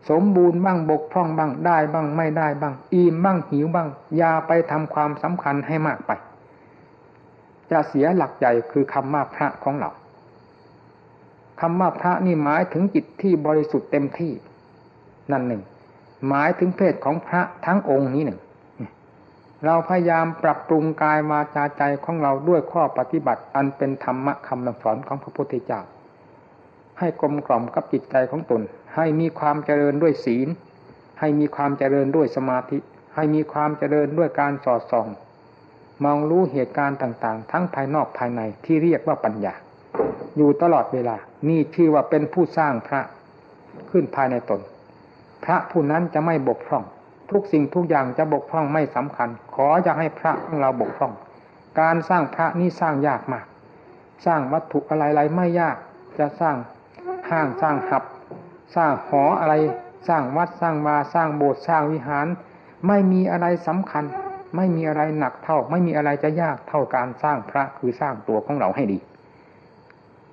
A: สมบูรณ์บ้างบกพร่องบ้างได้บ้างไม่ได้บ้าง อิ่มบ้างหิวบ้างอย่าไปทำความสำคัญให้มากไป จะเสียหลักใหญ่คือคำว่าพระของเราคำว่าพระนี่หมายถึงจิตที่บริสุทธิ์เต็มที่ นั่นหนึ่ง หมายถึงเพศของพระทั้งองค์นี้หนึ่ง เราพยายามปรับปรุงกายวาจาใจของเราด้วยข้อปฏิบัติ อันเป็นธรรมะคำสอนของพระพุทธเจ้า ให้กลมกล่อมกับจิตใจของตน ให้มีความเจริญด้วยศีล ให้มีความเจริญด้วยสมาธิ ให้มีความเจริญด้วยการสอดส่อง มองรู้เหตุการณ์ต่างๆ ทั้งภายนอกภายในที่เรียกว่าปัญญาอยู่ตลอดเวลา นี่ชื่อว่าเป็นผู้สร้างพระขึ้นภายในตน พระผู้นั้นจะไม่บกพร่อง ทุกสิ่งทุกอย่างจะบกพร่องไม่สำคัญ ขอจะให้พระของเราบกพร่อง การสร้างพระนี่สร้างยากมาก สร้างวัตถุอะไรๆไม่ยาก จะสร้างห้างสร้างหับ สร้างหออะไร สร้างวัดสร้างมาสร้างโบสถ์สร้างวิหาร ไม่มีอะไรสำคัญ ไม่มีอะไรหนักเท่า ไม่มีอะไรจะยากเท่าการสร้างพระคือสร้างตัวของเราให้ดี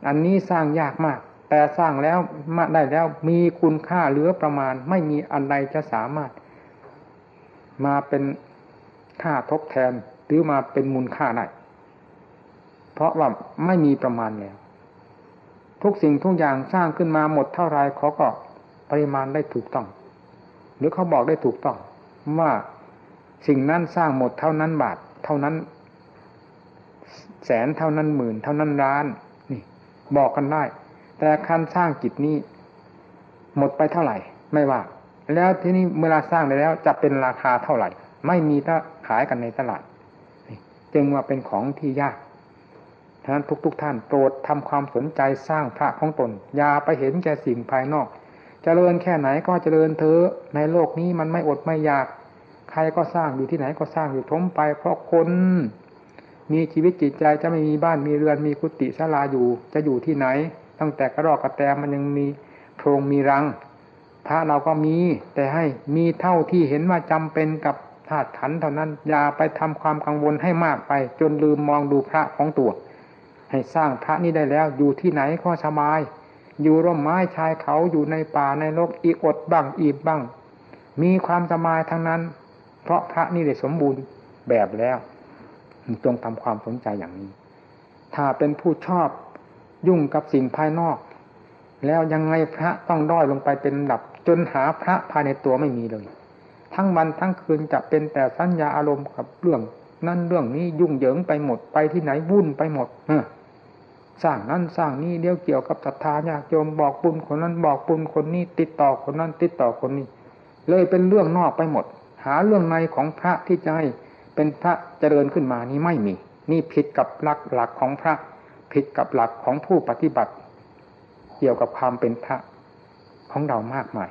A: อันนี้สร้างยากมาก แต่สร้างแล้วมาได้แล้วมีคุณค่าเหลือประมาณ ไม่มีอันใดจะสามารถ มาเป็นค่าทดแทนหรือมาเป็นมูลค่าได้เพราะว่าไม่มีประมาณแล้ว ทุกสิ่งทุกอย่างสร้างขึ้นมาหมดเท่าไรเขาก็ปริมาณได้ถูกต้อง หรือเขาบอกได้ถูกต้อง ว่าสิ่งนั้นสร้างหมดเท่านั้นบาท เท่านั้น แสนเท่านั้นหมื่น เท่านั้นล้าน นี่ บอกกันได้ แต่คันสร้างจิตนี้ หมดไปเท่าไหร่ ไม่ว่า แล้วที่นี้เวลาสร้างได้แล้ว จะเป็นราคาเท่าไหร่ ไม่มีถ้าขายกันในตลาดจึงว่าเป็นของที่ยากฉะนั้นทุก ๆทท่านโปรดทำความสนใจสร้างพระของตน อย่าไปเห็นแก่สิ่งภายนอกจเจริญแค่ไหนก็เจริญเถอะในโลกนี้มันไม่อดไม่อยาก ใครก็สร้างอยู่ที่ไหนก็สร้างอยู่ทมไป เพราะคน มีชีวิตจิตใจจะไม่มีบ้านมีเรือนมีกุฏิศาลาอยู่จะอยู่ที่ไหน ตั้งแต่กระรอกกระแตมันยังมีโพรงมีรังพระเราก็มี แต่ให้มีเท่าที่เห็นว่าจำเป็นกับธาตุขันเท่านั้น อย่าไปทำความกังวลให้มากไป จนลืมมองดูพระของตัว ให้สร้างพระนี้ได้แล้วอยู่ที่ไหนก็สบาย อยู่ร่มไม้ชายเขาอยู่ในป่าในโลกอีอดบ้างอีบบ้าง มีความสบายทั้งนั้น เพราะพระนี่ได้สมบูรณ์แบบแล้วจงทำความสนใจอย่างนี้ ถ้าเป็นผู้ชอบ ยุ่งกับสิ่งภายนอก แล้วยังไงพระต้องด้อยลงไปเป็นดับ จนหาพระภายในตัวไม่มีเลย ทั้งวันทั้งคืนจะเป็นแต่สัญญาอารมณ์กับเรื่อง นั่นเรื่องนี้ยุ่งเหยิงไปหมดไปที่ไหนวุ่นไปหมดเอสร้างนั้นสร้างนี้เดี๋ยวเกี่ยวกับศรัทธาญาติโยมบอกบุญคนนั้นบอกบุญคนนี้ ติดต่อคนนั้น ติดต่อคนนี้ เลยเป็นเรื่องนอกไปหมด หาเรื่องในของพระที่จะให้เป็นพระเจริญขึ้นมานี้ไม่มี นี่ผิดกับหลักหลักของพระ ผิดกับหลักของผู้ปฏิบัติ เกี่ยวกับความเป็นพระของเรามากมาย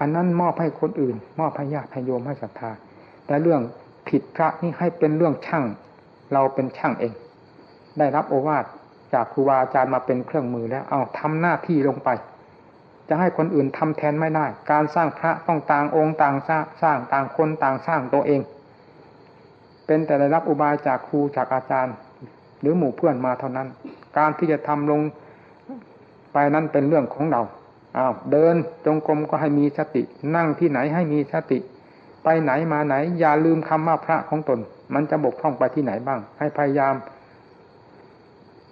A: อันนั้นมอบให้คนอื่น มอบให้ญาติให้โยมให้ศรัทธา แต่เรื่องผิดพระนี่ให้เป็นเรื่องช่างเราเป็นช่างเอง ได้รับโอวาทจากครูบาอาจารย์มาเป็นเครื่องมือแล้ว เอาทำหน้าที่ลงไป จะให้คนอื่นทำแทนไม่ได้ การสร้างพระต้องต่างองค์ต่างสร้างสร้างต่างคนต่างสร้างตัวเอง เป็นแต่ได้รับอุบายจากครูจากอาจารย์ หรือหมู่เพื่อนมาเท่านั้น การที่จะทำลงไปนั้นเป็นเรื่องของเราอ้าวเดินจงกรมก็ให้มีสติ นั่งที่ไหนให้มีสติ ไปไหนมาไหน อย่าลืมคำว่าพระของตน มันจะบกพร่องไปที่ไหนบ้าง ให้พยายาม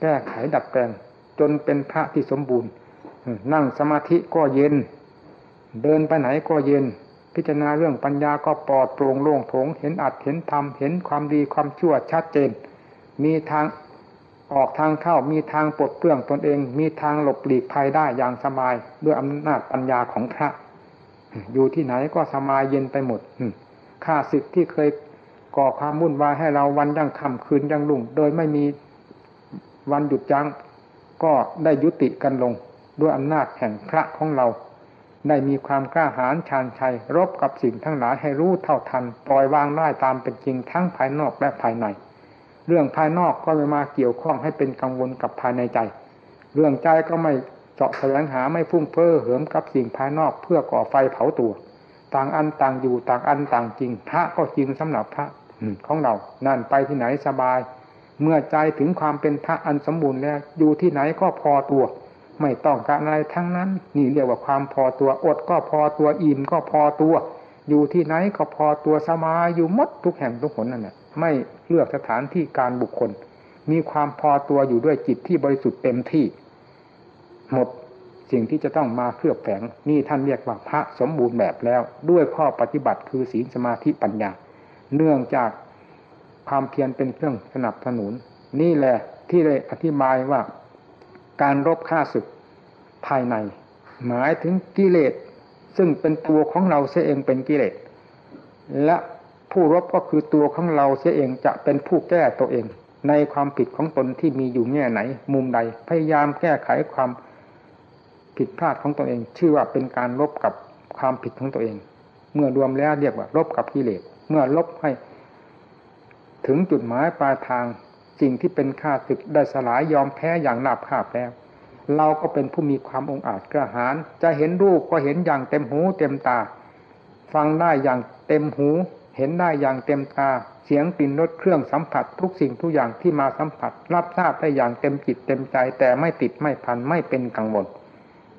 A: แก้ไขดัดแปลง จนเป็นพระที่สมบูรณ์ นั่งสมาธิก็เย็น เดินไปไหนก็เย็น พิจารณาเรื่องปัญญาก็ปลอดโปร่งโล่งโถง เห็นอัดเห็นธรรมเห็นความดีความชั่วชัดเจน มีทาง ออกทางเข้ามีทางปลดเปลื้องตนเอง มีทางหลบหลีกภัยได้อย่างสบายด้วยอำนาจปัญญาของพระ อยู่ที่ไหนก็สบายเย็นไปหมดข้าศึกที่เคยก่อความวุ่นวายให้เราวันยังค่ำคืนยังลุ่ง โดยไม่มีวันหยุดยั้งก็ได้ยุติกันลง ด้วยอำนาจแห่งพระของเรา ได้มีความกล้าหาญชาญชัย รบกับสิ่งทั้งหลายให้รู้เท่าทัน ปล่อยวางได้ตามเป็นจริงทั้งภายนอกและภายใน เรื่องภายนอกก็ไม่มาเกี่ยวข้องให้เป็นกังวลกับภายในใจ เรื่องใจก็ไม่เจาะแสวงหาไม่พุ่งเพ้อเหิมกับสิ่งภายนอกเพื่อก่อไฟเผาตัว ต่างอันต่างอยู่ต่างอันต่างจริง พระก็จริงสำหรับพระของเรา นั่นไปที่ไหนสบาย เมื่อใจถึงความเป็นพระอันสมบูรณ์แล้วอยู่ที่ไหนก็พอตัว ไม่ต้องการอะไรทั้งนั้น นี่เรียกว่าความพอตัวอดก็พอตัวอิ่มก็พอตัว อยู่ที่ไหนก็พอตัวสมาอยู่มดทุกแห่งทุกหนนั่นแหละ ไม่เลือกสถานที่การบุคคล มีความพอตัวอยู่ด้วยจิตที่บริสุทธิ์เต็มที่ หมดสิ่งที่จะต้องมาเคลือบแฝงนี่ท่านเรียกว่าพระสมบูรณ์แบบแล้ว ด้วยข้อปฏิบัติคือศีลสมาธิปัญญา เนื่องจากความเพียรเป็นเครื่องสนับสนุน นี่แหละที่ได้อธิบายว่าการรบฆ่าศึกภายใน หมายถึงกิเลสซึ่งเป็นตัวของเราเสียเองเป็นกิเลสและ ผู้รบก็คือตัวของเราเสียเองจะเป็นผู้แก้ตัวเอง ในความผิดของตนที่มีอยู่แง่ไหน มุมใดพยายามแก้ไขความผิดพลาดของตัวเอง ชื่อว่าเป็นการลบกับความผิดของตัวเอง เมื่อรวมแล้วเรียกว่าลบกับกิเลสเมื่อลบให้ ถึงจุดหมายปลายทางสิ่งที่เป็นข้าศึกได้สลายยอมแพ้อย่างหนาบคาบแล้ว เราก็เป็นผู้มีความองอาจกระหารจะเห็นรูปก็เห็นอย่างเต็มหูเต็มตา ฟังได้อย่างเต็มหู เห็นได้อย่างเต็มตาเสียงกลิ่นรสเครื่องสัมผัส ทุกสิ่งทุกอย่างที่มาสัมผัส รับทราบได้อย่างเต็มจิตเต็มใจ แต่ไม่ติดไม่พันไม่เป็นกังวล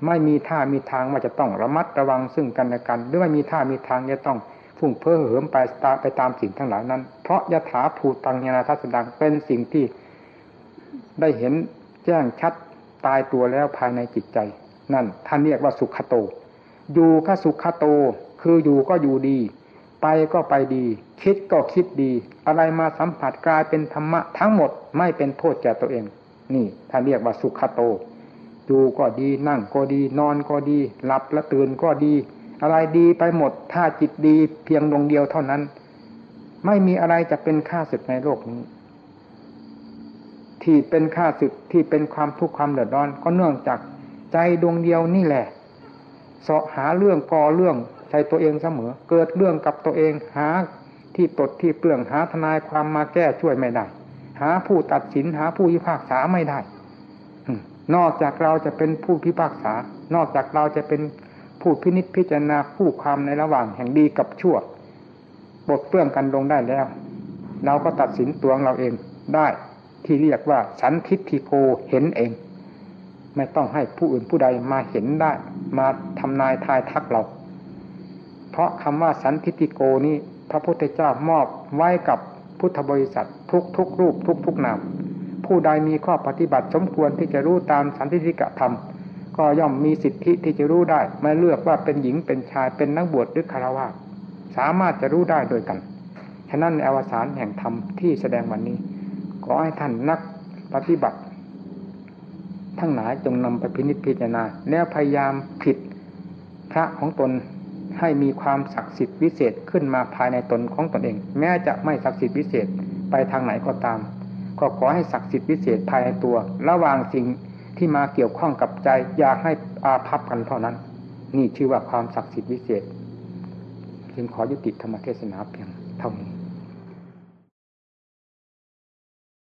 A: ไม่มีท่ามีทางว่าจะต้องระมัดระวังซึ่งกันและกัน หรือไม่มีท่ามีทางจะต้องฟุ้งเพ้อเหิมไปตาไปตามสิ่งทั้งหลายนั้น เพราะยถาภูตังยานาทัศดังเป็นสิ่งที่ได้เห็นแจ้งชัดตายตัวแล้วภายในจิตใจ นั่นท่านเรียกว่าสุขโต อยู่ก็สุขโต คืออยู่ก็อยู่ดี ไปก็ไปดี คิดก็คิดดี อะไรมาสัมผัสกลายเป็นธรรมะทั้งหมดไม่เป็นโทษแก่ตัวเอง นี่ท่านเรียกว่าสุขโตอยู่ก็ดีนั่งก็ดี นอนก็ดี หลับและตื่นก็ดี อะไรดีไปหมด ถ้าจิตดีเพียงดวงเดียวเท่านั้น ไม่มีอะไรจะเป็นค่าศึกในโลกนี้ ที่เป็นค่าศึกที่เป็นความทุกข์ความเดือดร้อน ก็เนื่องจากใจดวงเดียวนี่แหละเสาะหาเรื่องก่อเรื่อง ใจตัวเองเสมอ เกิดเรื่องกับตัวเองหาที่ตดที่เปลืองหาทนายความมาแก้ช่วยไม่ได้ หาผู้ตัดสินหาผู้พิพากษาไม่ได้นอกจากเราจะเป็นผู้พิพากษา นอกจากเราจะเป็นผู้พินิจพิจารณาผู้ความในระหว่างแห่งดีกับชั่วบทเปลื้องกันลงได้แล้ว เราก็ตัดสินตัวเราเองได้ที่เรียกว่าสันทิฏฐิโกเห็นเอง ไม่ต้องให้ผู้อื่นผู้ใดมาเห็นได้ มาทำนายทายทักเรา เพราะคำว่าสันทิฏฐิโกนี้ พระพุทธเจ้ามอบไว้กับพุทธบริษัททุกทุกรูปทุกทุกนามผู้ใดมีข้อปฏิบัติสมควรที่จะรู้ตามสันติทิกธรรม ก็ย่อมมีสิทธิที่จะรู้ได้ ไม่เลือกว่าเป็นหญิงเป็นชายเป็นนักบวชหรือคารวะสามารถจะรู้ได้โดยกันฉะนั้นในอวสานแห่งธรรมที่แสดงวันนี้ ขอให้ท่านนักปฏิบัติ ทั้งหลายจงนำไปพินิจพิจารณาแล้วพยายามผิดพระของตน ให้มีความศักดิ์สิทธิ์วิเศษขึ้นมาภายในตนของตนเอง แม้จะไม่ศักดิ์สิทธิ์วิเศษไปทางไหนก็ตาม ก็ขอให้ศักดิ์สิทธิ์วิเศษภายในตัว ระหว่างสิ่งที่มาเกี่ยวข้องกับใจอยากให้อาภัพกันเท่านั้น นี่ชื่อว่าความศักดิ์สิทธิ์วิเศษจึงขอยุติธรรมเทศนาเพียงเท่านี้